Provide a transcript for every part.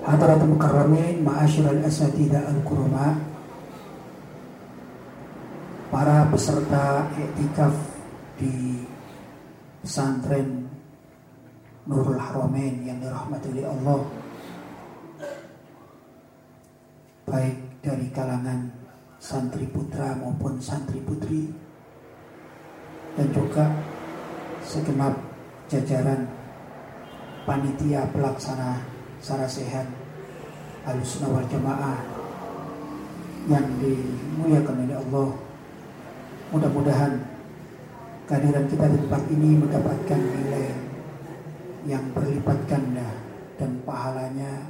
Hadratul Mukarramin Ma'asyiral Asatidah Al-Kurma Para peserta iktikaf di pesantren Nurul Haramain yang dirahmati oleh Allah. Baik dari kalangan santri putra maupun santri putri. Dan juga segenap jajaran panitia pelaksana sarasehan Ahlussunnah wal Jamaah yang dimuliakan oleh Allah. Mudah-mudahan kehadiran kita di tempat ini mendapatkan nilai yang berlipat ganda dan pahalanya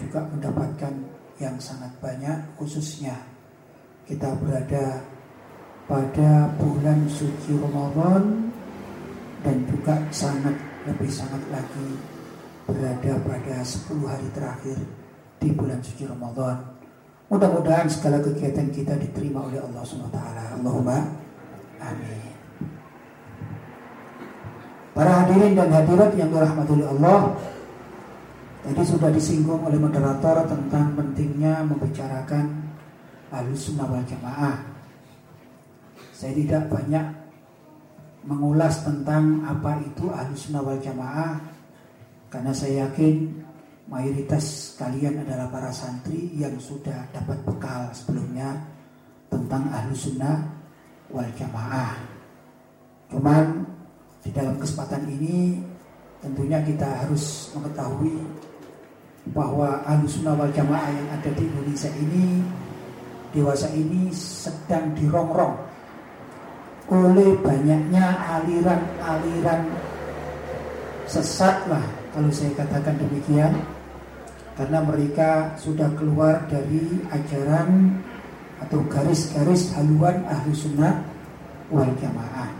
juga mendapatkan yang sangat banyak khususnya kita berada pada bulan suci Ramadan dan juga sangat lebih sangat lagi berada pada 10 hari terakhir di bulan suci Ramadan. Mudah-mudahan segala kegiatan kita diterima oleh Allah SWT. Allahumma amin. Para hadirin dan hadirat yang dirahmati oleh Allah Tadi sudah disinggung oleh moderator tentang pentingnya membicarakan Ahlus Sunnah wal Jamaah Saya tidak banyak mengulas tentang apa itu Ahlus Sunnah wal Jamaah Karena saya yakin mayoritas kalian adalah para santri yang sudah dapat bekal sebelumnya Tentang Ahlus Sunnah wal Jamaah. Cuman di dalam kesempatan ini tentunya kita harus mengetahui bahwa Ahlussunnah wal Jamaah yang ada di Indonesia ini dewasa ini sedang dirongrong oleh banyaknya aliran-aliran sesat lah kalau saya katakan demikian karena mereka sudah keluar dari ajaran atau garis-garis haluan ahlu sunnah wal jamaah.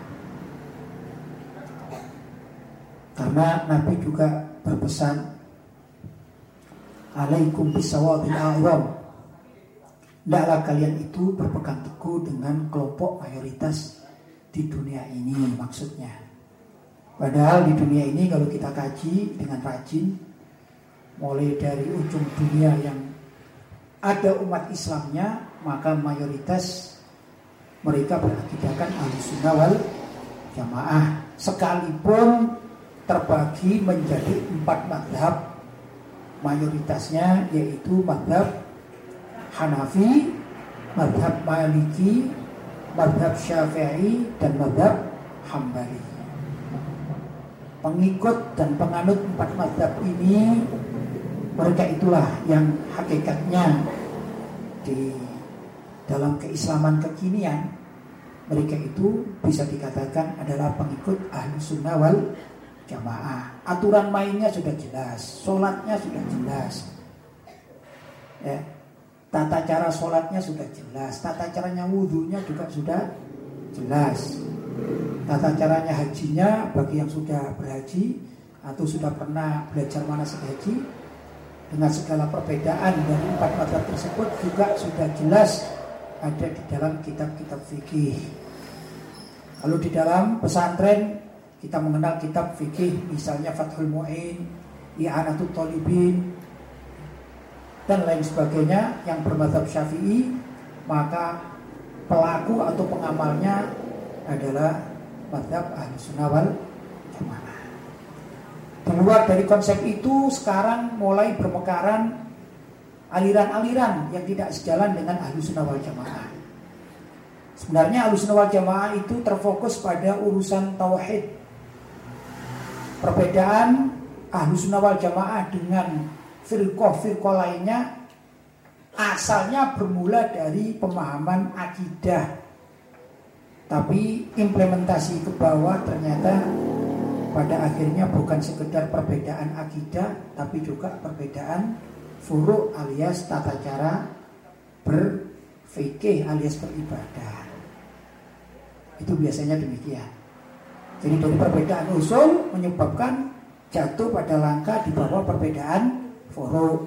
Karena Nabi juga berpesan Alaikum bisawadil a'wam Tidaklah kalian itu berpegang teguh dengan kelompok mayoritas di dunia ini maksudnya Padahal di dunia ini kalau kita kaji dengan rajin Mulai dari ujung dunia yang ada umat Islamnya Maka mayoritas mereka berakidahkan ahli wal jamaah Sekalipun terbagi menjadi empat madhab mayoritasnya yaitu madhab Hanafi, madhab Maliki, madhab Syafi'i dan madhab Hambali. Pengikut dan penganut empat madhab ini mereka itulah yang hakikatnya di dalam keislaman kekinian mereka itu bisa dikatakan adalah pengikut ahli sunnah wal jamaah. Aturan mainnya sudah jelas, sholatnya sudah jelas. Ya. Tata cara sholatnya sudah jelas, tata caranya wudhunya juga sudah jelas. Tata caranya hajinya bagi yang sudah berhaji atau sudah pernah belajar manasik haji dengan segala perbedaan dari empat mazhab tersebut juga sudah jelas ada di dalam kitab-kitab fikih. Kalau di dalam pesantren kita mengenal kitab fikih misalnya Fathul Mu'in, I'anatul Talibin dan lain sebagainya yang bermadzhab Syafi'i, maka pelaku atau pengamalnya adalah madhab ahli sunnah wal jamaah. Di luar dari konsep itu sekarang mulai bermekaran aliran-aliran yang tidak sejalan dengan ahli sunnah jamaah. Sebenarnya ahli sunnah jamaah itu terfokus pada urusan tauhid Perbedaan ahlu sunnah jamaah dengan firqoh-firqoh lainnya asalnya bermula dari pemahaman akidah. Tapi implementasi ke bawah ternyata pada akhirnya bukan sekedar perbedaan akidah tapi juga perbedaan furu alias tata cara berfikih alias beribadah. Itu biasanya demikian. Jadi dari perbedaan usul menyebabkan jatuh pada langkah di bawah perbedaan furu.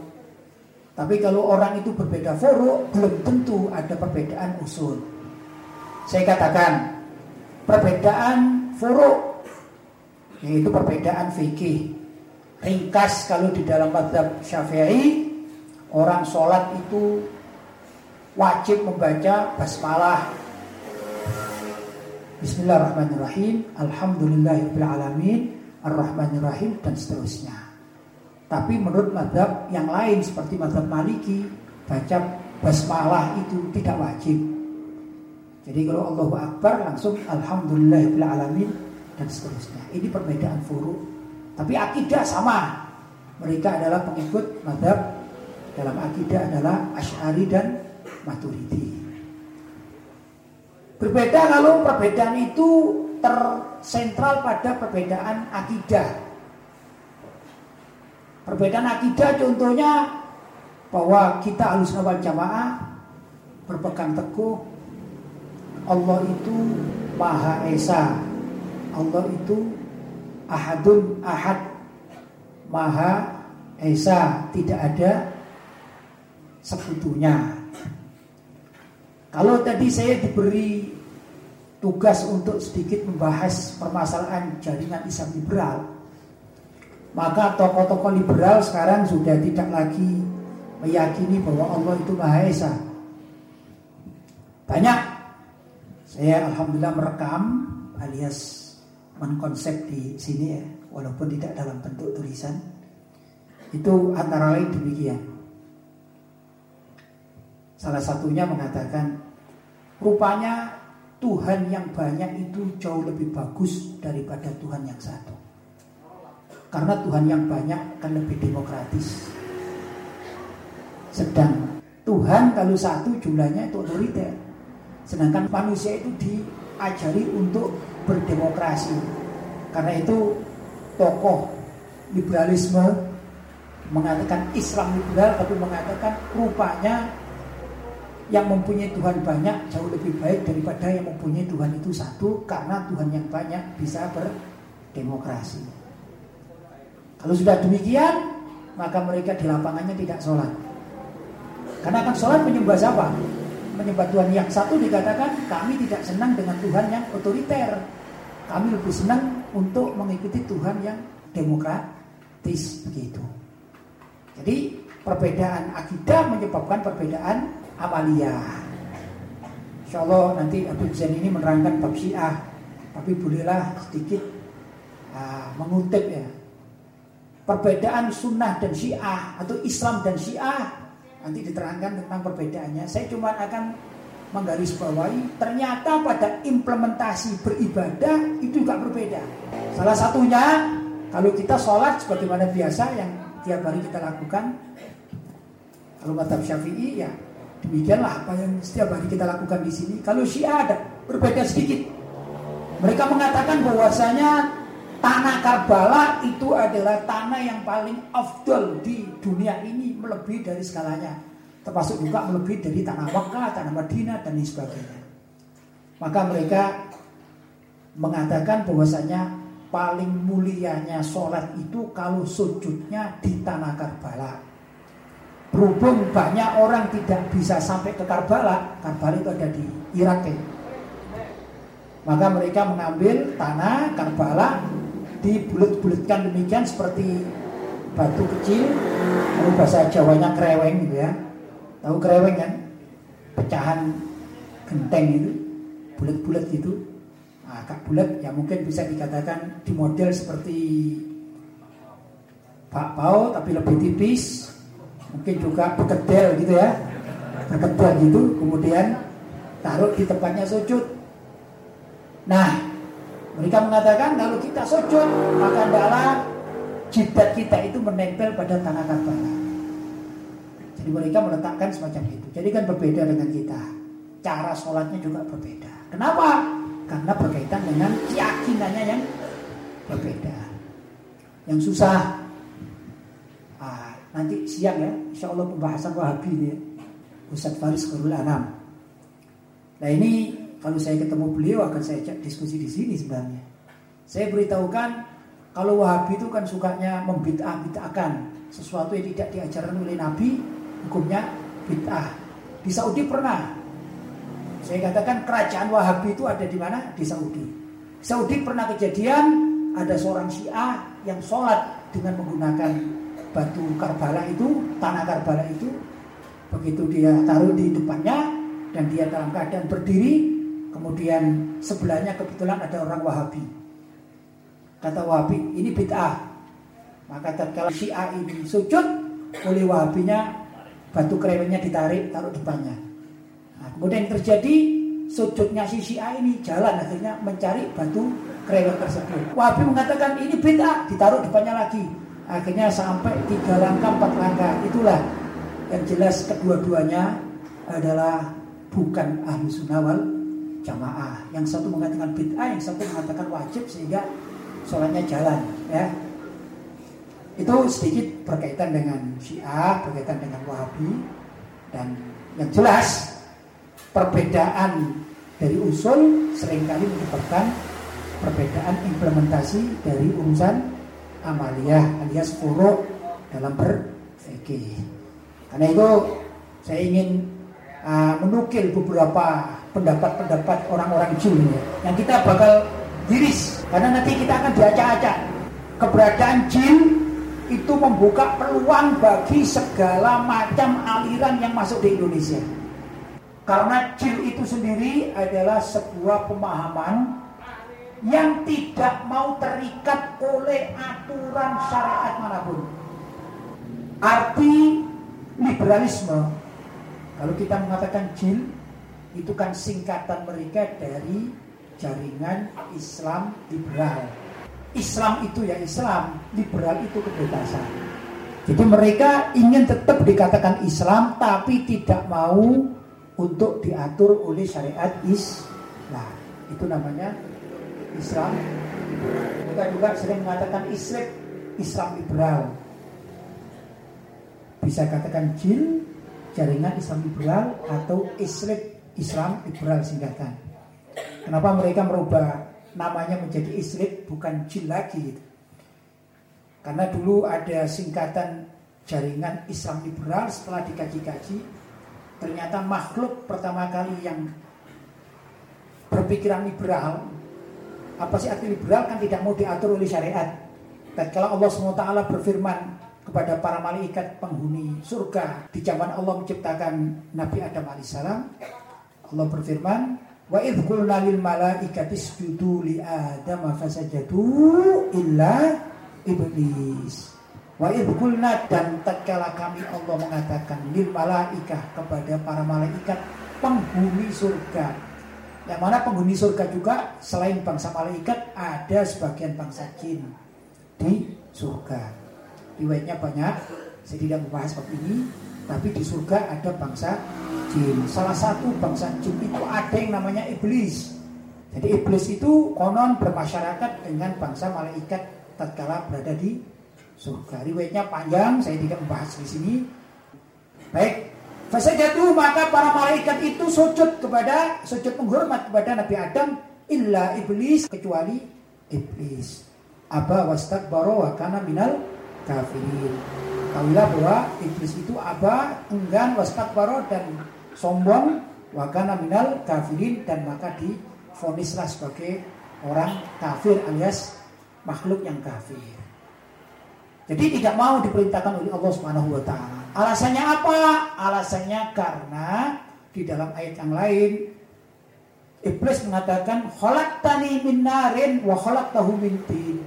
Tapi kalau orang itu berbeda furu, belum tentu ada perbedaan usul. Saya katakan perbedaan furu yaitu perbedaan fikih. Ringkas kalau di dalam madhab syafi'i orang sholat itu wajib membaca basmalah. Bismillahirrahmanirrahim Alhamdulillahirrahmanirrahim Ar-Rahmanirrahim dan seterusnya. Tapi menurut madhab yang lain Seperti madhab maliki Baca basmalah itu tidak wajib Jadi kalau Allah Akbar langsung Alhamdulillahirrahmanirrahim Dan seterusnya. Ini perbedaan furu. Tapi akidah sama. Mereka adalah pengikut madhab. Dalam akidah adalah Ash'ari dan Maturidi. Berbeda kalau perbedaan itu tersentral pada perbedaan akidah. Perbedaan akidah contohnya bahwa kita harus awal jamaah berpegang teguh Allah itu Maha Esa. Allah itu Ahadun Ahad Maha Esa, tidak ada sekutunya. Kalau tadi saya diberi tugas untuk sedikit membahas permasalahan jaringan Islam liberal, maka tokoh-tokoh liberal sekarang sudah tidak lagi meyakini bahwa Allah itu Maha Esa. Banyak saya alhamdulillah merekam alias mengkonsep di sini ya, walaupun tidak dalam bentuk tulisan. Itu antara lain demikian. Salah satunya mengatakan Rupanya Tuhan yang banyak itu jauh lebih bagus daripada Tuhan yang satu. Karena Tuhan yang banyak akan lebih demokratis. Sedang Tuhan kalau satu jumlahnya itu otoriter. Sedangkan manusia itu diajari untuk berdemokrasi. Karena itu tokoh liberalisme mengatakan Islam liberal tapi mengatakan rupanya yang mempunyai Tuhan banyak jauh lebih baik daripada yang mempunyai Tuhan itu satu karena Tuhan yang banyak bisa berdemokrasi. Kalau sudah demikian, maka mereka di lapangannya tidak sholat. Karena akan sholat menyembah siapa? Menyembah Tuhan yang satu dikatakan kami tidak senang dengan Tuhan yang otoriter. Kami lebih senang untuk mengikuti Tuhan yang demokratis begitu. Jadi perbedaan akidah menyebabkan perbedaan amalia. Insya Allah nanti Abu Zain ini menerangkan bab syiah Tapi bolehlah sedikit uh, mengutip ya Perbedaan sunnah dan syiah Atau Islam dan syiah Nanti diterangkan tentang perbedaannya Saya cuma akan menggarisbawahi Ternyata pada implementasi beribadah Itu juga berbeda Salah satunya Kalau kita sholat sebagaimana biasa Yang tiap hari kita lakukan Kalau kata syafi'i ya Demikianlah apa yang setiap hari kita lakukan di sini. Kalau Syiah ada berbeda sedikit. Mereka mengatakan bahwasanya tanah Karbala itu adalah tanah yang paling afdol di dunia ini melebihi dari skalanya. Termasuk juga melebihi dari tanah Makkah, tanah Madinah dan lain sebagainya. Maka mereka mengatakan bahwasanya paling mulianya sholat itu kalau sujudnya di tanah Karbala. Berhubung banyak orang tidak bisa sampai ke Karbala, Karbala itu ada di Irak. Maka mereka mengambil tanah Karbala dibulut-bulutkan demikian seperti batu kecil, lalu bahasa Jawanya kreweng gitu ya. Tahu kreweng kan? Pecahan genteng itu, bulat-bulat gitu. Nah, agak bulat ya mungkin bisa dikatakan di model seperti bakpao tapi lebih tipis mungkin juga berkedel gitu ya berkedel gitu kemudian taruh di tempatnya sujud nah mereka mengatakan kalau kita sujud maka adalah jidat kita itu menempel pada tanah karbala. Jadi mereka meletakkan semacam itu. Jadi kan berbeda dengan kita. Cara sholatnya juga berbeda. Kenapa? Karena berkaitan dengan keyakinannya yang berbeda. Yang susah. Nanti siang ya, insya Allah pembahasan Wahabi ini ya. Ustadz Faris Kurul Anam. Nah ini kalau saya ketemu beliau akan saya cek diskusi di sini sebenarnya. Saya beritahukan kalau Wahabi itu kan sukanya membid'ah-bid'ahkan sesuatu yang tidak diajarkan oleh Nabi, hukumnya bid'ah. Di Saudi pernah. Saya katakan kerajaan Wahabi itu ada di mana? Di Saudi. Saudi pernah kejadian ada seorang Syiah yang sholat dengan menggunakan batu Karbala itu, tanah Karbala itu Begitu dia taruh di depannya dan dia dalam keadaan berdiri, kemudian sebelahnya kebetulan ada orang Wahabi. Kata Wahabi, ini bid'ah. Maka tatkala Syiah ini sujud, oleh Wahabinya batu kerewennya ditarik taruh depannya. Nah, kemudian yang terjadi sujudnya si Syiah ini jalan akhirnya mencari batu kerewen tersebut. Wahabi mengatakan ini bid'ah, ditaruh depannya lagi. Akhirnya sampai tiga langkah, empat langkah. Itulah yang jelas kedua-duanya adalah bukan ahli sunnah wal jamaah. Yang satu mengatakan bid'ah, yang satu mengatakan wajib sehingga sholatnya jalan. Ya, itu sedikit berkaitan dengan Syiah, berkaitan dengan Wahabi, dan yang jelas perbedaan dari usul sering kali menyebabkan perbedaan implementasi dari urusan amaliyah alias furuk dalam berfikih. Karena itu saya ingin uh, menukil beberapa pendapat-pendapat orang-orang jin yang kita bakal diris karena nanti kita akan diacak-acak. Keberadaan jin itu membuka peluang bagi segala macam aliran yang masuk di Indonesia. Karena jin itu sendiri adalah sebuah pemahaman yang tidak mau terikat oleh aturan syariat mana pun. Arti liberalisme kalau kita mengatakan jil itu kan singkatan mereka dari jaringan Islam liberal. Islam itu ya Islam liberal itu kebebasan. Jadi mereka ingin tetap dikatakan Islam tapi tidak mau untuk diatur oleh syariat Islam. Itu namanya Islam mereka juga sering mengatakan Islam Islam liberal. Bisa katakan jil jaringan Islam liberal atau Islam Islam liberal singkatan. Kenapa mereka merubah namanya menjadi Islam bukan jil lagi gitu. Karena dulu ada singkatan jaringan Islam liberal setelah dikaji-kaji ternyata makhluk pertama kali yang berpikiran liberal apa sih arti liberal kan tidak mau diatur oleh syariat. Dan kalau Allah SWT berfirman kepada para malaikat penghuni surga di zaman Allah menciptakan Nabi Adam alaihissalam Allah berfirman wa idh qulna lil malaikati isjudu li adam fasajadu illa iblis. Wa idh qulna dan tatkala kami Allah mengatakan lil malaikah kepada para malaikat penghuni surga. Yang mana penghuni surga juga selain bangsa malaikat ada sebagian bangsa jin di surga. Riwayatnya banyak saya tidak membahas bab ini tapi di surga ada bangsa jin. Salah satu bangsa jin itu ada yang namanya iblis. Jadi iblis itu konon bermasyarakat dengan bangsa malaikat tatkala berada di surga. Riwayatnya panjang saya tidak membahas di sini. Baik. Jatuh maka para malaikat itu sujud kepada sujud menghormat kepada Nabi Adam illa iblis kecuali iblis. Aba wastakbara wa kana minal kafirin. Tahuilah bahwa iblis itu apa? Enggan wastakbaro dan sombong wakana minal kafirin dan maka difonislah sebagai orang kafir alias makhluk yang kafir. Jadi tidak mau diperintahkan oleh Allah Subhanahu wa taala. Alasannya apa? Alasannya karena di dalam ayat yang lain Iblis mengatakan khalaqtani min narin wa khalaqtahu min tin.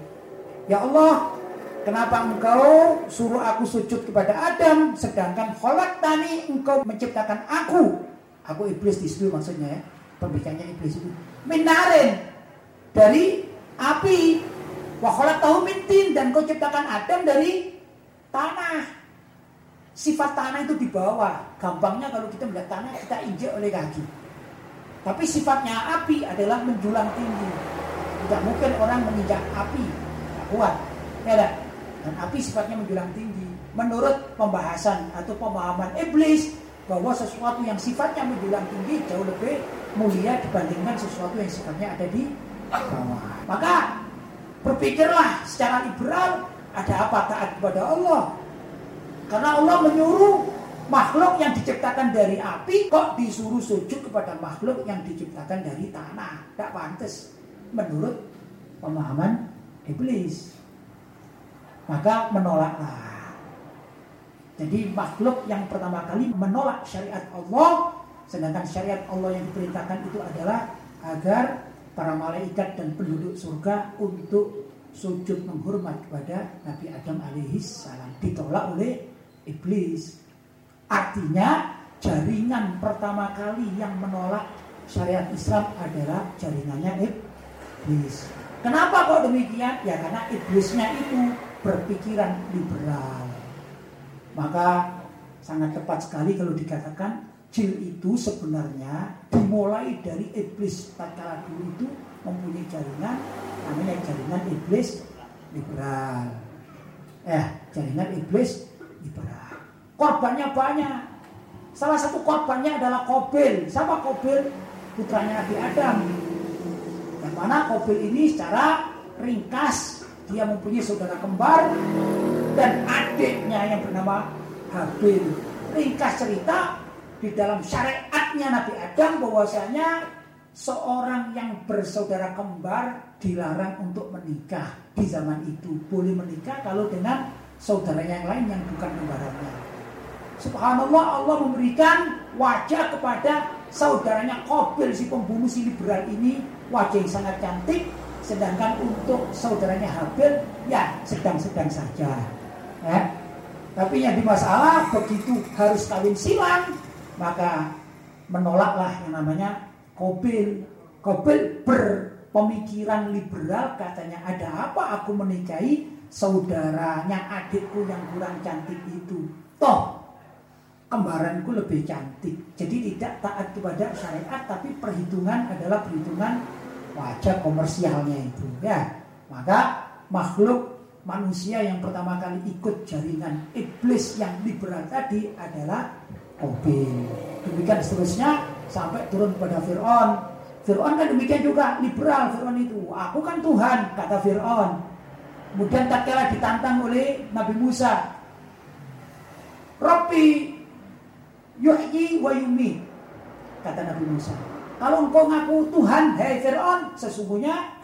Ya Allah, Kenapa engkau suruh aku sujud kepada Adam sedangkan kholak tani engkau menciptakan aku. Aku iblis di situ maksudnya ya. Pembicaraannya iblis itu. Minarin dari api. Waholat tahu mintin dan kau ciptakan Adam dari tanah. Sifat tanah itu di bawah. Gampangnya kalau kita melihat tanah kita injek oleh kaki. Tapi sifatnya api adalah menjulang tinggi. Tidak mungkin orang menginjak api. Tidak kuat. Ya, dan api sifatnya menjulang tinggi. menurut pembahasan atau pemahaman iblis bahwa sesuatu yang sifatnya menjulang tinggi jauh lebih mulia dibandingkan sesuatu yang sifatnya ada di bawah. Maka berpikirlah secara liberal ada apa taat kepada Allah. Karena Allah menyuruh makhluk yang diciptakan dari api kok disuruh sujud kepada makhluk yang diciptakan dari tanah. Tidak pantas menurut pemahaman iblis. Maka menolaklah jadi makhluk yang pertama kali menolak syariat Allah, sedangkan syariat Allah yang diperintahkan itu adalah agar para malaikat dan penduduk surga untuk sujud menghormat kepada Nabi Adam alaihis salam ditolak oleh iblis. Artinya jaringan pertama kali yang menolak syariat Islam adalah jaringannya iblis. Kenapa kok demikian? Ya karena iblisnya itu berpikiran liberal. Maka sangat tepat sekali kalau dikatakan jil itu sebenarnya dimulai dari iblis tatkala dulu itu mempunyai jaringan namanya jaringan iblis liberal. Eh, jaringan iblis liberal. Korbannya banyak. Salah satu korbannya adalah Kobil. Siapa Kobil? Putranya Nabi Adam. Yang mana Kobil ini secara ringkas dia mempunyai saudara kembar dan adiknya yang bernama Habil. Ringkas cerita di dalam syariatnya Nabi Adam bahwasanya seorang yang bersaudara kembar dilarang untuk menikah di zaman itu. Boleh menikah kalau dengan saudara yang lain yang bukan kembarannya. Subhanallah Allah memberikan wajah kepada saudaranya Kobil si pembunuh si liberal ini wajah yang sangat cantik sedangkan untuk saudaranya Habil ya sedang-sedang saja Ya. Tapi yang di masalah begitu harus kawin silang, maka menolaklah yang namanya Kobil. Kobil berpemikiran liberal katanya ada apa aku menikahi saudaranya adikku yang kurang cantik itu. Toh kembaranku lebih cantik. Jadi tidak taat kepada syariat tapi perhitungan adalah perhitungan wajah komersialnya itu ya. Maka makhluk manusia yang pertama kali ikut jaringan iblis yang liberal tadi adalah Obil. Demikian seterusnya sampai turun pada Fir'aun. Fir'aun kan demikian juga liberal Fir'aun itu. Aku kan Tuhan, kata Fir'aun. Kemudian tak kala ditantang oleh Nabi Musa. Rabbi yuhyi wa yumi. Kata Nabi Musa. Kalau engkau ngaku Tuhan, hei Fir'aun, sesungguhnya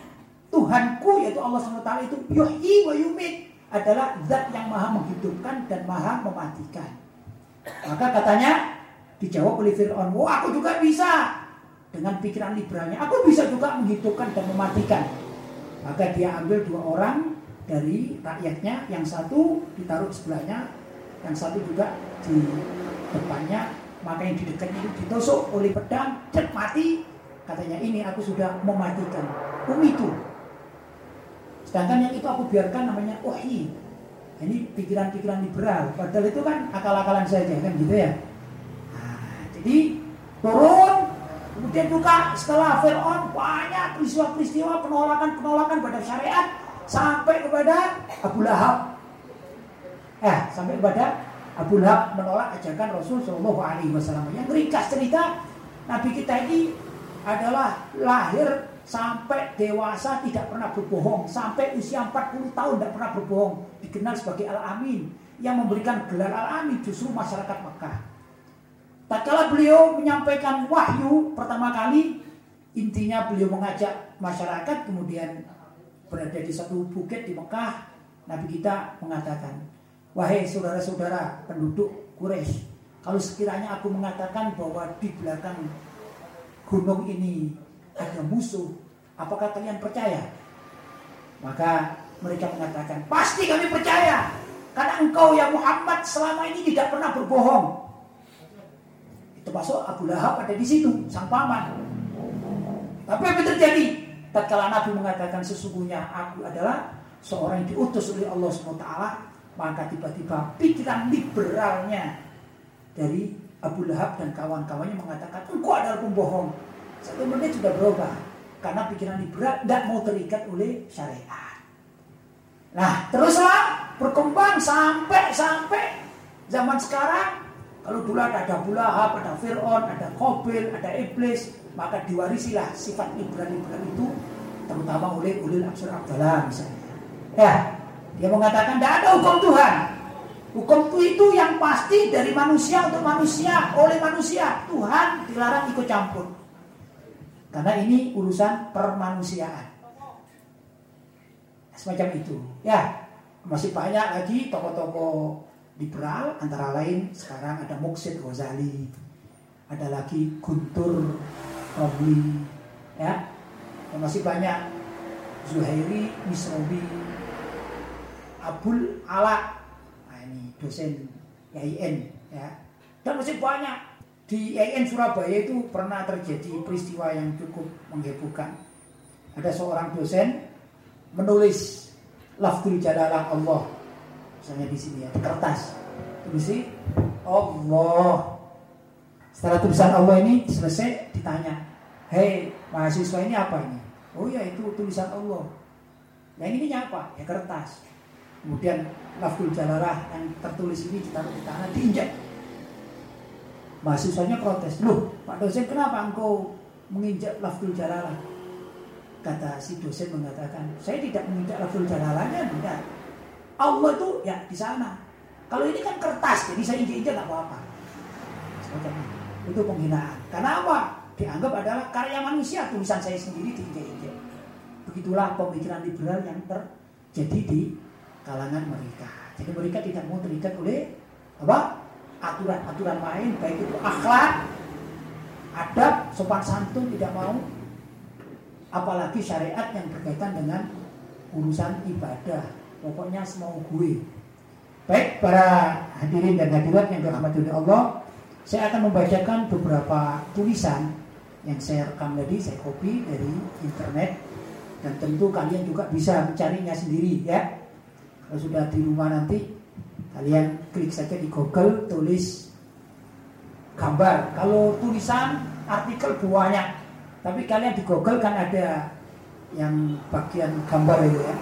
Tuhanku yaitu Allah SWT itu yuhyi wa yumit adalah zat yang maha menghidupkan dan maha mematikan. Maka katanya dijawab oleh Fir'aun, oh aku juga bisa dengan pikiran liberalnya, aku bisa juga menghidupkan dan mematikan. Maka dia ambil dua orang dari rakyatnya, yang satu ditaruh sebelahnya, yang satu juga di depannya, maka yang di dekatnya itu ditusuk oleh pedang, dan mati. Katanya ini aku sudah mematikan. Umitu, Sedangkan yang itu aku biarkan namanya wahyi. Ini pikiran-pikiran liberal. Padahal itu kan akal-akalan saja kan gitu ya. Nah, jadi turun. Kemudian juga setelah Fir'aun banyak peristiwa-peristiwa penolakan-penolakan pada syariat sampai kepada Abu Lahab. Eh, sampai kepada Abu Lahab menolak ajakan Rasul Shallallahu Alaihi Wasallam. Yang ringkas cerita Nabi kita ini adalah lahir sampai dewasa tidak pernah berbohong, sampai usia 40 tahun tidak pernah berbohong, dikenal sebagai Al-Amin. Yang memberikan gelar Al-Amin justru masyarakat Mekah. Tak kala beliau menyampaikan wahyu pertama kali, intinya beliau mengajak masyarakat kemudian berada di satu bukit di Mekah, Nabi kita mengatakan, wahai saudara-saudara penduduk Quraisy, kalau sekiranya aku mengatakan bahwa di belakang gunung ini ada musuh. Apakah kalian percaya? Maka mereka mengatakan, pasti kami percaya. Karena engkau ya Muhammad selama ini tidak pernah berbohong. Itu masuk Abu Lahab ada di situ, sang paman. Tapi apa yang terjadi? Tatkala Nabi mengatakan sesungguhnya aku adalah seorang yang diutus oleh Allah SWT, maka tiba-tiba pikiran liberalnya dari Abu Lahab dan kawan-kawannya mengatakan engkau adalah pembohong. Satu menit sudah berubah. Karena pikiran liberal tidak mau terikat oleh syariat. Nah, teruslah berkembang sampai sampai zaman sekarang kalau dulu ada ada Bulahab, ada Fir'aun, ada Kobil, ada Iblis, maka diwarisilah sifat liberal-liberal itu terutama oleh ulil absur abdallah misalnya. Ya, dia mengatakan tidak ada hukum Tuhan. Hukum itu yang pasti dari manusia untuk manusia, oleh manusia. Tuhan dilarang ikut campur. Karena ini urusan permanusiaan. Semacam itu. Ya, masih banyak lagi tokoh-tokoh liberal antara lain sekarang ada Muksid Ghazali ada lagi Guntur Robli ya masih banyak Zuhairi Misrobi Abul Ala nah ini dosen IAIN ya. Dan masih banyak. Di IAIN Surabaya itu pernah terjadi peristiwa yang cukup menghebohkan ada seorang dosen menulis lafzul jalalah Allah. Misalnya di sini ya di kertas. Tulis Allah. Setelah tulisan Allah ini selesai ditanya hei mahasiswa ini apa ini? Oh ya itu tulisan Allah. Yang ini apa ya kertas kemudian lafzul jalalah yang tertulis ini ditaruh di tanah diinjak mahasiswanya protes loh pak dosen kenapa engkau menginjak lafzul jalalah kata si dosen mengatakan saya tidak menginjak lafzul jalalahnya tidak Allah itu ya di sana. Kalau ini kan kertas, jadi saya injek-injek nggak apa-apa. itu. penghinaan. Karena apa? Dianggap adalah karya manusia, tulisan saya sendiri diinjek-injek. Begitulah pemikiran liberal yang terjadi di kalangan mereka. Jadi mereka tidak mau terikat oleh apa? Aturan-aturan main, baik itu akhlak, adab, sopan santun tidak mau, apalagi syariat yang berkaitan dengan urusan ibadah Pokoknya semau gue. Baik para hadirin dan hadirat yang dirahmati oleh Allah, saya akan membacakan beberapa tulisan yang saya rekam tadi, saya copy dari internet dan tentu kalian juga bisa mencarinya sendiri ya. Kalau sudah di rumah nanti kalian klik saja di Google tulis gambar. Kalau tulisan artikel banyak, tapi kalian di Google kan ada yang bagian gambar itu ya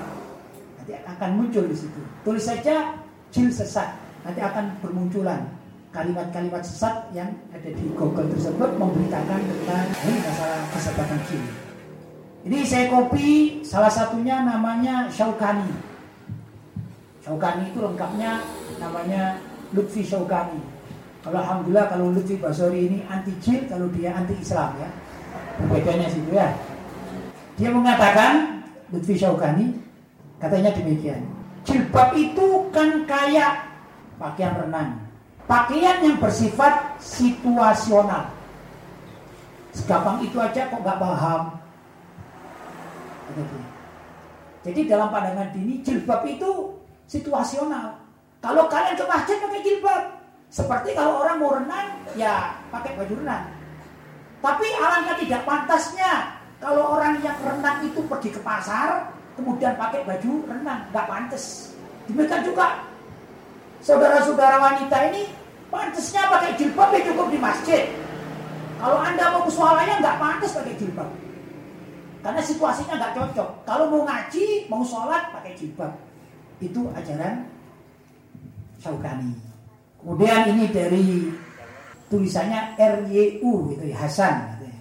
nanti akan muncul di situ. Tulis saja jil sesat, nanti akan bermunculan kalimat-kalimat sesat yang ada di Google tersebut memberitakan tentang ini masalah kesesatan jil. Ini saya copy salah satunya namanya Syaukani. Syaukani itu lengkapnya namanya Lutfi Syaukani. Kalau alhamdulillah kalau Lutfi Basori ini anti jil, kalau dia anti Islam ya. Berbedanya situ ya. Dia mengatakan Lutfi Syaukani Katanya demikian. Jilbab itu kan kayak pakaian renang. Pakaian yang bersifat situasional. Segampang itu aja kok nggak paham. Jadi dalam pandangan dini jilbab itu situasional. Kalau kalian ke masjid pakai jilbab, seperti kalau orang mau renang, ya pakai baju renang. Tapi alangkah tidak pantasnya kalau orang yang renang itu pergi ke pasar, kemudian pakai baju renang, nggak pantas. Demikian juga saudara-saudara wanita ini pantasnya pakai jilbab ya cukup di masjid. Kalau anda mau musoalanya nggak pantas pakai jilbab, karena situasinya nggak cocok. Kalau mau ngaji, mau sholat pakai jilbab, itu ajaran Syaukani. Kemudian ini dari tulisannya RYU gitu ya Hasan. Gitu ya.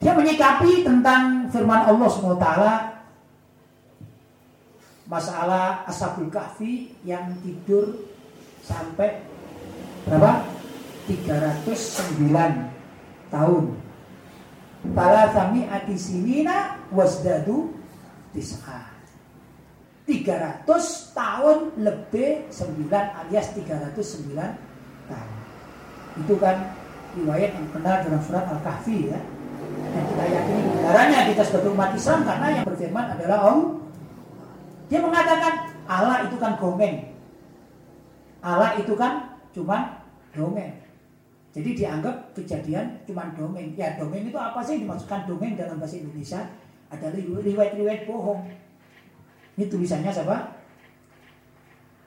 Dia menyikapi tentang firman Allah SWT masalah Ashabul Kahfi yang tidur sampai berapa? 309 tahun. Para kami ati sinina wasdadu tis'a. 300 tahun lebih 9 alias 309 tahun. Itu kan riwayat yang benar dalam surat Al-Kahfi ya. Yang kita yakini kebenarannya kita sebagai umat Islam karena yang berfirman adalah Allah dia mengatakan Allah itu kan gongeng. Allah itu kan cuma dongeng. Jadi dianggap kejadian cuma dongeng. Ya dongeng itu apa sih dimaksudkan dongeng dalam bahasa Indonesia? Adalah riwayat-riwayat bohong. Ini tulisannya siapa?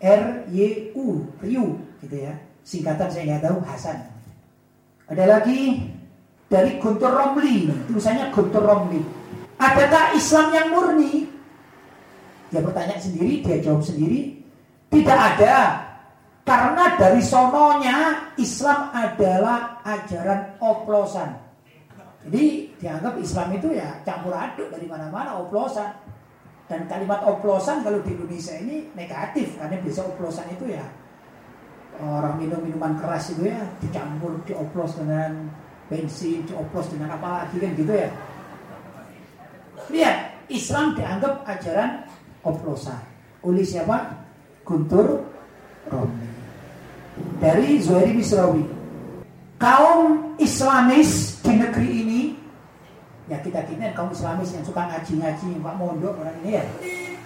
R Y U Ryu gitu ya. Singkatan saya nggak tahu Hasan. Ada lagi dari Guntur Romli, tulisannya Guntur Romli. Adakah Islam yang murni? Dia bertanya sendiri, dia jawab sendiri. Tidak ada. Karena dari sononya Islam adalah ajaran oplosan. Jadi dianggap Islam itu ya campur aduk dari mana-mana oplosan. Dan kalimat oplosan kalau di Indonesia ini negatif karena biasa oplosan itu ya orang minum minuman keras itu ya dicampur dioplos dengan bensin, dioplos dengan apa lagi kan gitu ya. Lihat, Islam dianggap ajaran oplosan. Oleh siapa? Guntur Romli dari Zuhairi Misrawi. Kaum Islamis di negeri ini, ya kita kini kaum Islamis yang suka ngaji-ngaji, Pak Mondok orang ini ya,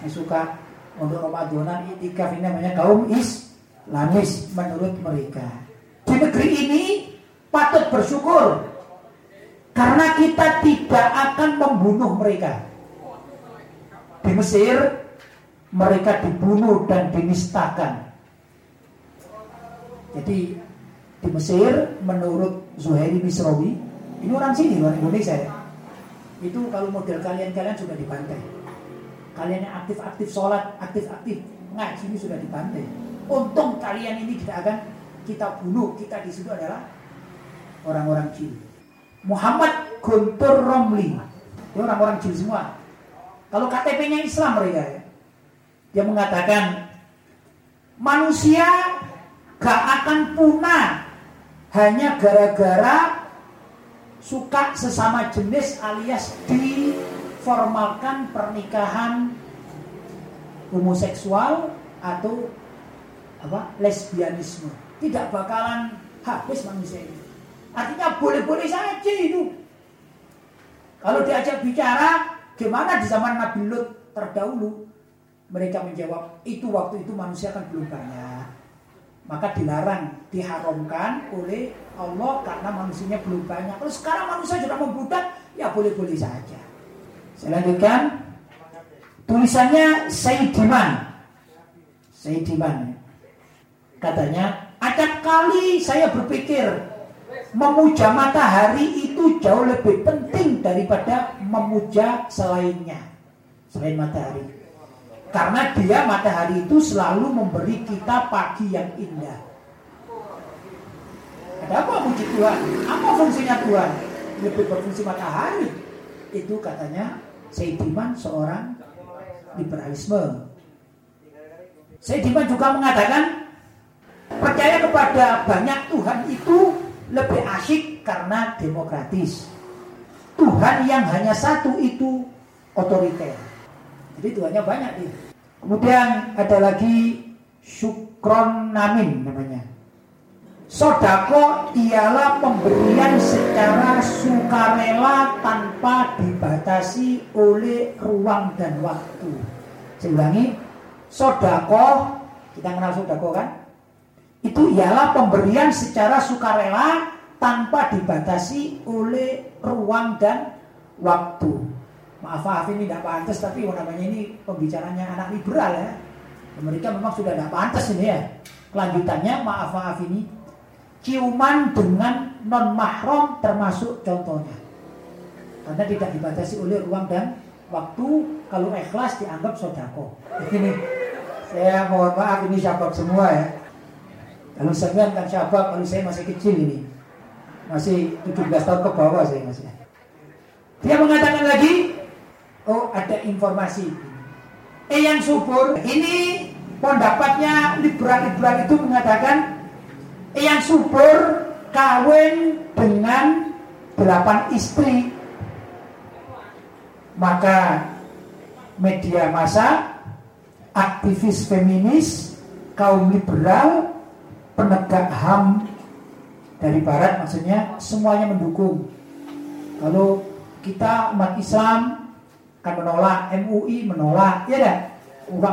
yang suka mondok Ramadanan, itikaf ini namanya kaum Islamis menurut mereka. Di negeri ini patut bersyukur karena kita tidak akan membunuh mereka. Di Mesir mereka dibunuh dan dinistakan jadi di Mesir menurut Zuhairi Misrawi, ini orang sini orang Indonesia ya. Itu kalau model kalian-kalian sudah dibantai. Kalian yang aktif-aktif sholat, aktif-aktif ngaji ini sudah dibantai. Untung kalian ini tidak akan kita bunuh, kita di situ adalah orang-orang jin. Muhammad Guntur Romli, ini orang-orang jin semua. Kalau KTP-nya Islam mereka ya, dia mengatakan manusia gak akan punah hanya gara-gara suka sesama jenis alias diformalkan pernikahan homoseksual atau apa lesbianisme. Tidak bakalan habis manusia ini. Artinya boleh-boleh saja itu. Kalau diajak bicara gimana di zaman Nabi Lut terdahulu? Mereka menjawab itu waktu itu manusia kan belum banyak maka dilarang, diharamkan oleh Allah karena manusianya belum banyak. Kalau sekarang manusia sudah membudak, ya boleh-boleh saja. Saya lanjutkan. Tulisannya Sayyidiman. Sayyidiman. Katanya, acap kali saya berpikir memuja matahari itu jauh lebih penting daripada memuja selainnya. Selain matahari. Karena dia matahari itu selalu memberi kita pagi yang indah. Ada apa muji Tuhan? Apa fungsinya Tuhan? Lebih berfungsi matahari. Itu katanya Saidiman seorang liberalisme. Saidiman juga mengatakan percaya kepada banyak Tuhan itu lebih asyik karena demokratis. Tuhan yang hanya satu itu otoriter. Jadi Tuhannya banyak nih. Kemudian ada lagi syukron namin namanya. Sodako ialah pemberian secara sukarela tanpa dibatasi oleh ruang dan waktu. Saya sodako, kita kenal sodako kan? Itu ialah pemberian secara sukarela tanpa dibatasi oleh ruang dan waktu maaf maaf ini tidak pantas tapi namanya ini pembicaranya anak liberal ya. Mereka memang sudah tidak pantas ini ya. Kelanjutannya maaf maaf ini ciuman dengan non mahram termasuk contohnya. Karena tidak dibatasi oleh ruang dan waktu kalau ikhlas dianggap sodako. Ini saya mohon maaf ini syabab semua ya. Kalau saya kan syabab kalau saya masih kecil ini. Masih 17 tahun ke bawah saya masih. Dia mengatakan lagi Oh ada informasi. Yang subur ini pendapatnya liberal-liberal itu mengatakan yang subur kawin dengan delapan istri. Maka media massa aktivis feminis kaum liberal penegak HAM dari barat maksudnya semuanya mendukung. Kalau kita umat Islam kan menolak, MUI menolak, ya dah.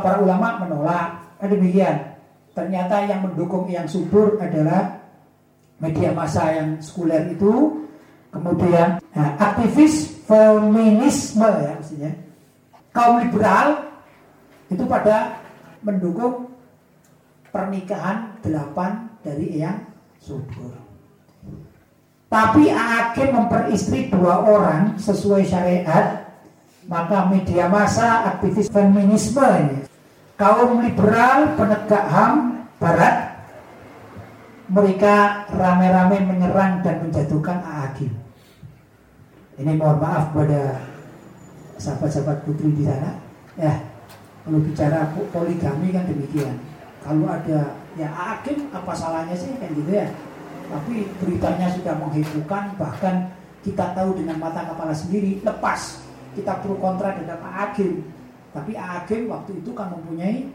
Para ulama menolak. Ada demikian. Ternyata yang mendukung yang subur adalah media massa yang sekuler itu, kemudian nah, aktivis feminisme ya maksudnya. Kaum liberal itu pada mendukung pernikahan delapan dari yang subur. Tapi hakim memperistri dua orang sesuai syariat maka media massa aktivis feminisme ini kaum liberal penegak HAM barat mereka rame-rame menyerang dan menjatuhkan AAG. Ini mohon maaf pada sahabat-sahabat putri di sana. Ya, kalau bicara poligami kan demikian. Kalau ada ya AAG apa salahnya sih kan gitu ya. Tapi beritanya sudah menghebohkan bahkan kita tahu dengan mata kepala sendiri lepas kita pro kontra terhadap AAG. Tapi AAG waktu itu kan mempunyai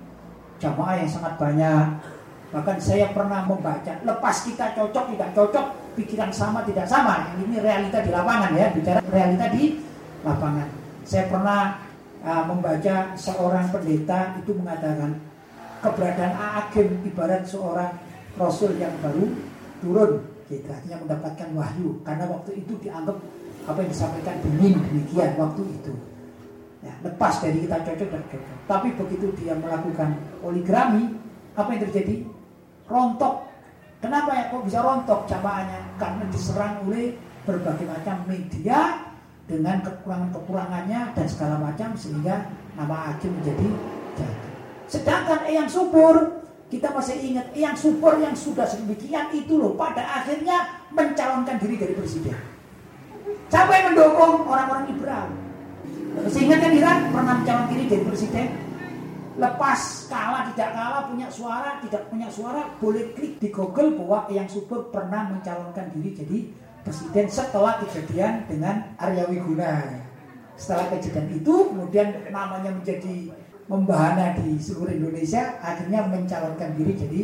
jamaah yang sangat banyak Bahkan saya pernah membaca, lepas kita cocok tidak cocok, pikiran sama tidak sama. Ini realita di lapangan ya, bicara realita di lapangan. Saya pernah uh, membaca seorang pendeta itu mengatakan keberadaan Agim ibarat seorang rasul yang baru turun, gitu. artinya mendapatkan wahyu. Karena waktu itu dianggap apa yang disampaikan bening demikian waktu itu. Ya, lepas dari kita cocok dan cocok. Tapi begitu dia melakukan poligrami, apa yang terjadi? rontok. Kenapa ya kok bisa rontok jamaahnya? Karena diserang oleh berbagai macam media dengan kekurangan-kekurangannya dan segala macam sehingga nama hakim menjadi jatuh. Sedangkan yang subur kita masih ingat yang subur yang sudah sedemikian itu loh pada akhirnya mencalonkan diri dari presiden. Siapa yang mendukung orang-orang liberal? Masih ingat kan Iran pernah mencalonkan diri dari presiden? lepas kalah tidak kalah punya suara tidak punya suara boleh klik di Google bahwa yang subur pernah mencalonkan diri jadi presiden setelah kejadian dengan Arya Wiguna setelah kejadian itu kemudian namanya menjadi membahana di seluruh Indonesia akhirnya mencalonkan diri jadi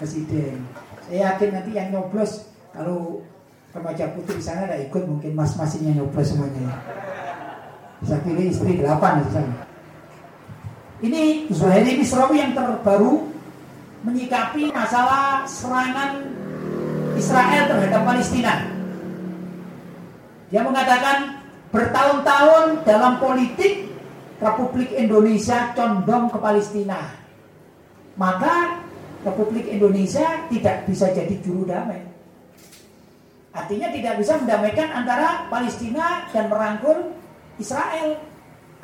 presiden saya yakin nanti yang nyoblos kalau remaja putih di sana ada ikut mungkin mas-masinya nyoblos semuanya bisa pilih istri delapan di sana ini Zuhairi Misrawi yang terbaru menyikapi masalah serangan Israel terhadap Palestina. Dia mengatakan bertahun-tahun dalam politik Republik Indonesia condong ke Palestina. Maka Republik Indonesia tidak bisa jadi juru damai. Artinya tidak bisa mendamaikan antara Palestina dan merangkul Israel.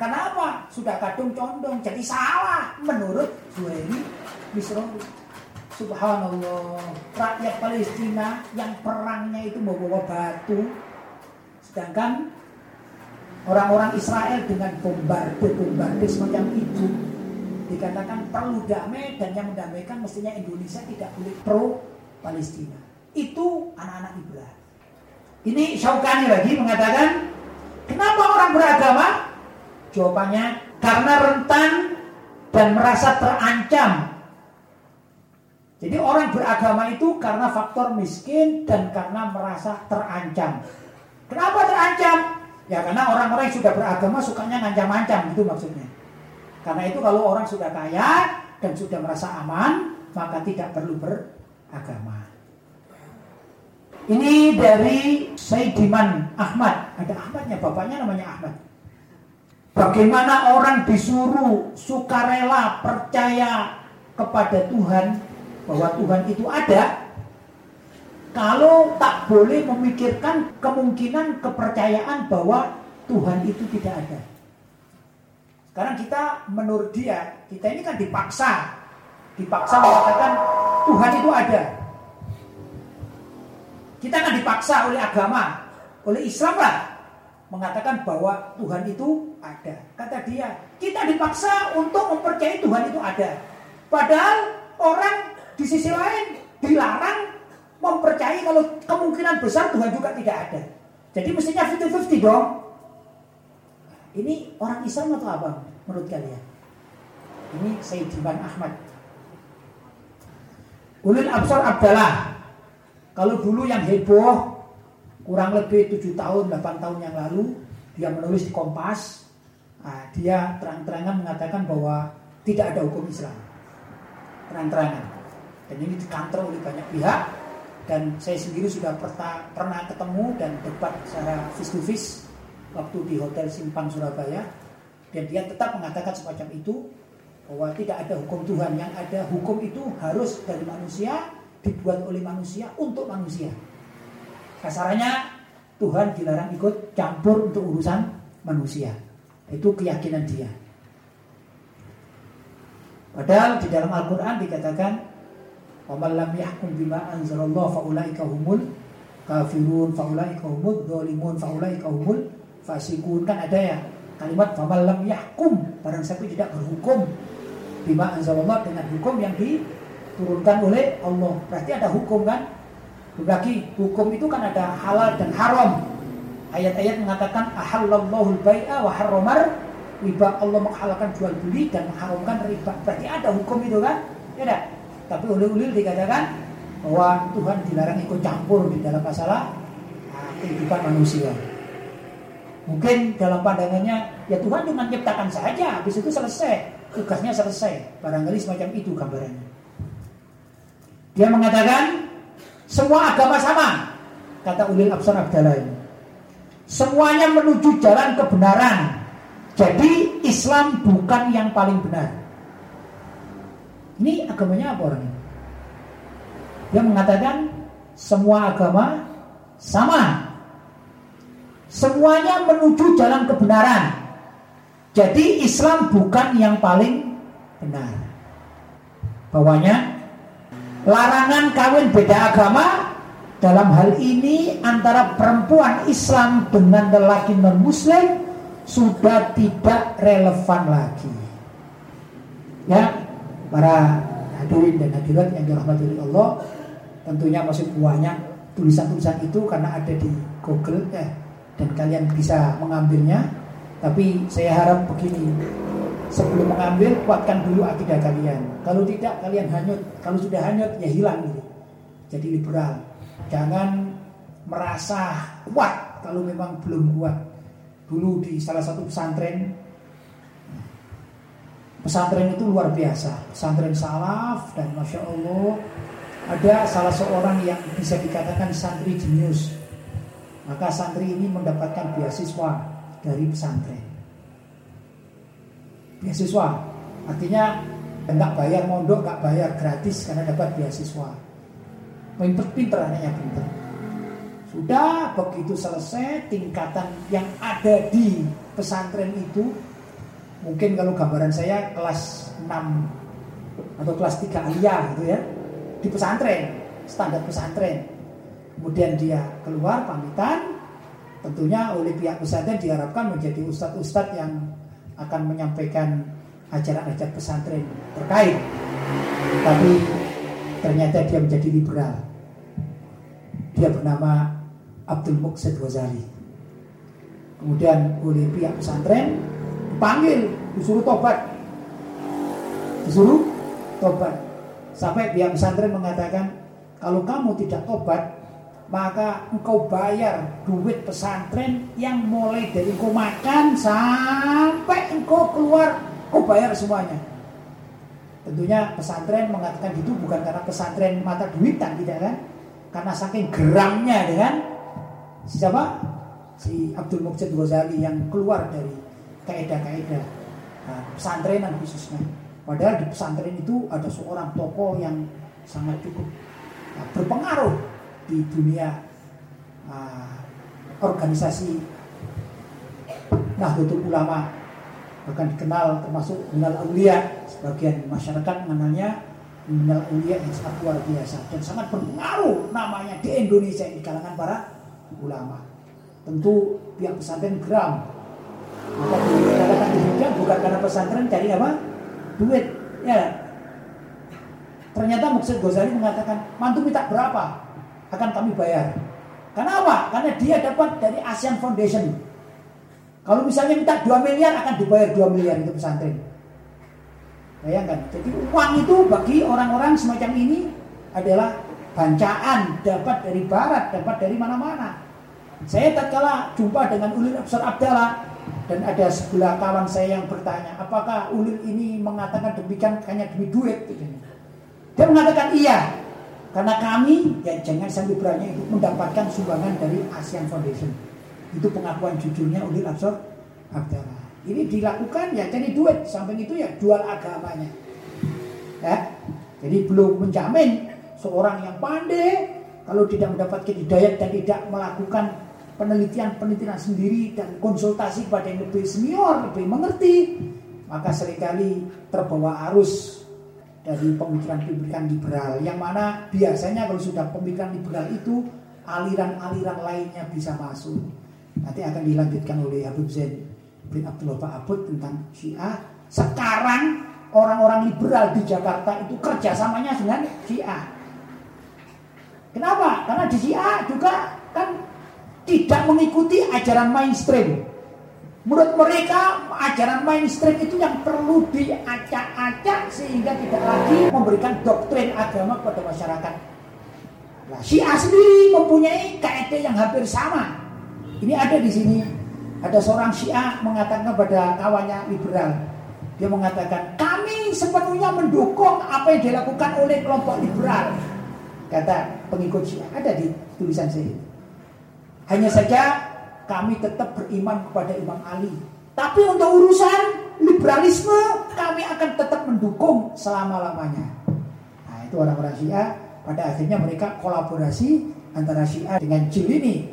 Kenapa? Sudah kadung condong. Jadi salah menurut Zuhairi Misrawi. Subhanallah. Rakyat Palestina yang perangnya itu membawa batu. Sedangkan orang-orang Israel dengan bombardir-bombardir semacam itu dikatakan perlu damai dan yang mendamaikan mestinya Indonesia tidak boleh pro Palestina. Itu anak-anak Ibrahim. Ini Syaukani lagi mengatakan, kenapa orang beragama Jawabannya karena rentan dan merasa terancam. Jadi orang beragama itu karena faktor miskin dan karena merasa terancam. Kenapa terancam? Ya karena orang-orang yang sudah beragama sukanya ngancam-ngancam itu maksudnya. Karena itu kalau orang sudah kaya dan sudah merasa aman, maka tidak perlu beragama. Ini dari Saidiman Ahmad. Ada Ahmadnya, bapaknya namanya Ahmad. Bagaimana orang disuruh sukarela percaya kepada Tuhan bahwa Tuhan itu ada kalau tak boleh memikirkan kemungkinan kepercayaan bahwa Tuhan itu tidak ada. Sekarang kita menurut dia, kita ini kan dipaksa, dipaksa mengatakan Tuhan itu ada. Kita kan dipaksa oleh agama, oleh Islam lah, mengatakan bahwa Tuhan itu ada. Kata dia, kita dipaksa untuk mempercayai Tuhan itu ada. Padahal orang di sisi lain dilarang mempercayai kalau kemungkinan besar Tuhan juga tidak ada. Jadi mestinya 50-50 dong. Ini orang Islam atau apa menurut kalian? Ini Sayyidiman Ahmad. Ulil Absar Abdallah. Kalau dulu yang heboh kurang lebih tujuh tahun, 8 tahun yang lalu dia menulis di Kompas. Nah, dia terang-terangan mengatakan bahwa tidak ada hukum Islam. Terang-terangan. Dan ini dikantor oleh banyak pihak dan saya sendiri sudah pernah, pernah ketemu dan debat secara face to face waktu di Hotel Simpang Surabaya dan dia tetap mengatakan semacam itu bahwa tidak ada hukum Tuhan yang ada hukum itu harus dari manusia dibuat oleh manusia untuk manusia. Kasarannya Tuhan dilarang ikut campur untuk urusan manusia. Itu keyakinan dia. Padahal di dalam Al-Qur'an dikatakan "Waman lam yahkum bima anzalallahu faulaika humul kafirun faulaika humud dzalimun faulaika humul fasikun." Kan ada ya kalimat "Faman lam yahkum" barang siapa tidak berhukum bima anzalallah dengan hukum yang di diturunkan oleh Allah. Berarti ada hukum kan? Lagi hukum itu kan ada halal dan haram. Ayat-ayat mengatakan ahallallahu bai'a wa harramar. Riba Allah menghalalkan jual beli dan mengharamkan riba. Berarti ada hukum itu kan? Ya enggak? Tapi oleh ulil dikatakan bahwa Tuhan dilarang ikut campur di dalam masalah nah, kehidupan manusia. Mungkin dalam pandangannya ya Tuhan cuma menciptakan saja. Habis itu selesai. Tugasnya selesai. Barangkali semacam itu gambarannya dia mengatakan semua agama sama kata ulil absar abdallah ini semuanya menuju jalan kebenaran jadi Islam bukan yang paling benar. Ini agamanya apa orang ini? Dia mengatakan semua agama sama. Semuanya menuju jalan kebenaran. Jadi Islam bukan yang paling benar. Bawahnya larangan kawin beda agama dalam hal ini antara perempuan Islam dengan lelaki non muslim sudah tidak relevan lagi. Ya, para hadirin dan hadirat yang dirahmati oleh Allah, tentunya masih banyak tulisan-tulisan itu karena ada di Google ya, dan kalian bisa mengambilnya. Tapi saya harap begini, sebelum mengambil kuatkan dulu akidah kalian. Kalau tidak kalian hanyut, kalau sudah hanyut ya hilang gitu. Jadi liberal. Jangan merasa kuat kalau memang belum kuat dulu di salah satu pesantren pesantren itu luar biasa pesantren salaf dan masya Allah ada salah seorang yang bisa dikatakan santri jenius maka santri ini mendapatkan beasiswa dari pesantren beasiswa. Artinya enggak bayar mondok enggak bayar gratis karena dapat beasiswa. Pinter-pinter anaknya pinter. Sudah begitu selesai tingkatan yang ada di pesantren itu mungkin kalau gambaran saya kelas 6 atau kelas 3 alia gitu ya di pesantren standar pesantren. Kemudian dia keluar pamitan tentunya oleh pihak pesantren diharapkan menjadi ustadz-ustadz yang akan menyampaikan ajaran-ajaran pesantren terkait tapi ternyata dia menjadi liberal dia bernama Abdul Muqsid Ghazali. Kemudian oleh pihak pesantren dipanggil, disuruh tobat. Disuruh tobat. Sampai pihak pesantren mengatakan, kalau kamu tidak tobat, maka engkau bayar duit pesantren yang mulai dari engkau makan sampai engkau keluar, engkau bayar semuanya. Tentunya pesantren mengatakan itu bukan karena pesantren mata duitan tidak kan? Karena saking geramnya dengan siapa? Si Abdul Muqtad Ghazali yang keluar dari kaidah-kaidah nah, pesantrenan khususnya. Padahal di pesantren itu ada seorang tokoh yang sangat cukup nah, berpengaruh di dunia uh, organisasi Nahdlatul Ulama bahkan dikenal termasuk Minal Aulia sebagian masyarakat mengenalnya Minal Aulia yang sangat luar biasa dan sangat berpengaruh namanya di Indonesia di kalangan para ulama. Tentu pihak pesantren geram. Maka dikatakan demikian bukan karena pesantren cari apa? Duit. Ya. Ternyata maksud Ghazali mengatakan, mantu minta berapa? Akan kami bayar. Kenapa? Karena dia dapat dari ASEAN Foundation. Kalau misalnya minta 2 miliar akan dibayar 2 miliar itu pesantren. Bayangkan. Jadi uang itu bagi orang-orang semacam ini adalah bancaan dapat dari barat, dapat dari mana-mana. Saya tak kalah jumpa dengan Ulil Absar Abdallah dan ada sebelah kawan saya yang bertanya, apakah Ulil ini mengatakan demikian hanya demi duit? Dia mengatakan iya, karena kami ya jangan sampai berani itu mendapatkan sumbangan dari ASEAN Foundation. Itu pengakuan jujurnya Ulil Absar Abdallah. Ini dilakukan ya jadi duit, samping itu ya jual agamanya. Ya, jadi belum menjamin seorang yang pandai kalau tidak mendapatkan hidayat dan tidak melakukan penelitian-penelitian sendiri dan konsultasi pada yang lebih senior, lebih mengerti, maka sering kali terbawa arus dari pemikiran-pemikiran liberal yang mana biasanya kalau sudah pemikiran liberal itu aliran-aliran lainnya bisa masuk. Nanti akan dilanjutkan oleh Habib Zain bin Abdullah Abud tentang Syiah. Sekarang orang-orang liberal di Jakarta itu kerjasamanya dengan Syiah. Kenapa? Karena di Syiah juga kan tidak mengikuti ajaran mainstream. Menurut mereka ajaran mainstream itu yang perlu diacak-acak sehingga tidak lagi memberikan doktrin agama kepada masyarakat. Nah, Syiah sendiri mempunyai kaidah yang hampir sama. Ini ada di sini. Ada seorang Syiah mengatakan kepada kawannya liberal. Dia mengatakan, kami sepenuhnya mendukung apa yang dilakukan oleh kelompok liberal. Kata pengikut Syiah. Ada di tulisan saya. Hanya saja kami tetap beriman kepada Imam Ali. Tapi untuk urusan liberalisme kami akan tetap mendukung selama-lamanya. Nah, itu orang-orang Syiah pada akhirnya mereka kolaborasi antara Syiah dengan Jil ini.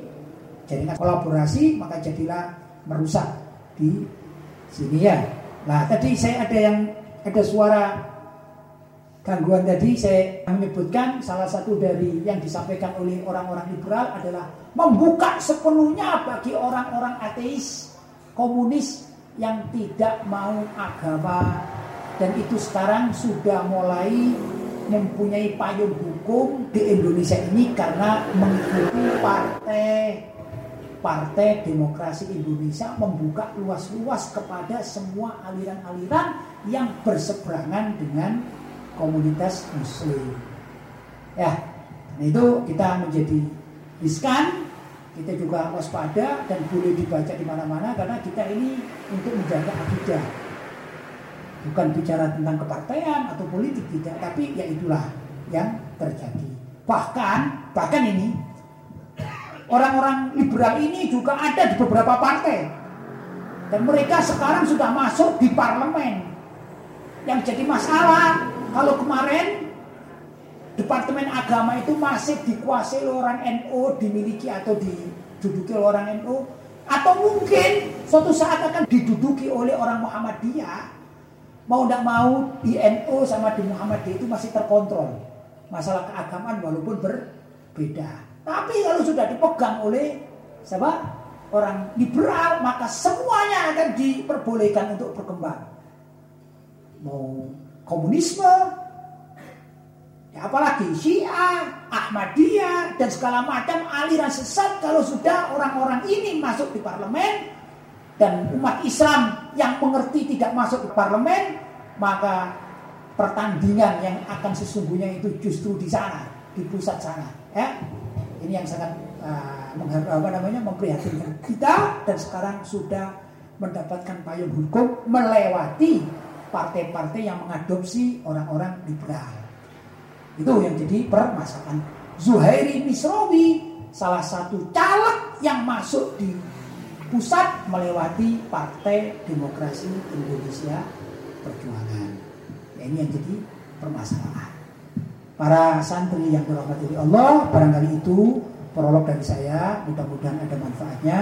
Jaringan kolaborasi maka jadilah merusak di sini ya. Nah, tadi saya ada yang ada suara gangguan tadi saya menyebutkan salah satu dari yang disampaikan oleh orang-orang liberal adalah membuka sepenuhnya bagi orang-orang ateis, komunis yang tidak mau agama. Dan itu sekarang sudah mulai mempunyai payung hukum di Indonesia ini karena mengikuti partai Partai Demokrasi Indonesia membuka luas-luas kepada semua aliran-aliran yang berseberangan dengan komunitas muslim. Ya, itu kita menjadi riskan, kita juga waspada dan boleh dibaca di mana-mana karena kita ini untuk menjaga akidah. Bukan bicara tentang kepartaian atau politik tidak, tapi ya itulah yang terjadi. Bahkan, bahkan ini orang-orang liberal ini juga ada di beberapa partai. Dan mereka sekarang sudah masuk di parlemen. Yang jadi masalah kalau kemarin Departemen Agama itu masih dikuasai oleh orang NU, dimiliki atau diduduki oleh orang NU, atau mungkin suatu saat akan diduduki oleh orang Muhammadiyah. Mau tidak mau di NU sama di Muhammadiyah itu masih terkontrol. Masalah keagamaan walaupun berbeda. Tapi kalau sudah dipegang oleh siapa? Orang liberal, maka semuanya akan diperbolehkan untuk berkembang. Mau komunisme, ya apalagi Syiah, Ahmadiyah, dan segala macam aliran sesat kalau sudah orang-orang ini masuk di parlemen dan umat Islam yang mengerti tidak masuk di parlemen, maka pertandingan yang akan sesungguhnya itu justru di sana, di pusat sana. Ya, ini yang sangat uh, apa namanya memprihatinkan kita dan sekarang sudah mendapatkan payung hukum melewati partai-partai yang mengadopsi orang-orang liberal. Itu yang jadi permasalahan. Zuhairi Misrawi salah satu caleg yang masuk di pusat melewati Partai Demokrasi Indonesia Perjuangan. Ya, ini yang jadi permasalahan. Para santri yang dirahmati Allah, barangkali itu prolog dari saya. Mudah-mudahan ada manfaatnya.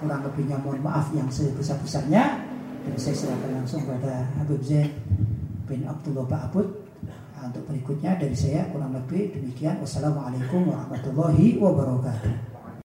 Kurang lebihnya mohon maaf yang sebesar-besarnya. Dan saya serahkan langsung pada Habib Zain bin Abdullah Ba'abud nah, Untuk berikutnya dari saya kurang lebih demikian. Wassalamualaikum warahmatullahi wabarakatuh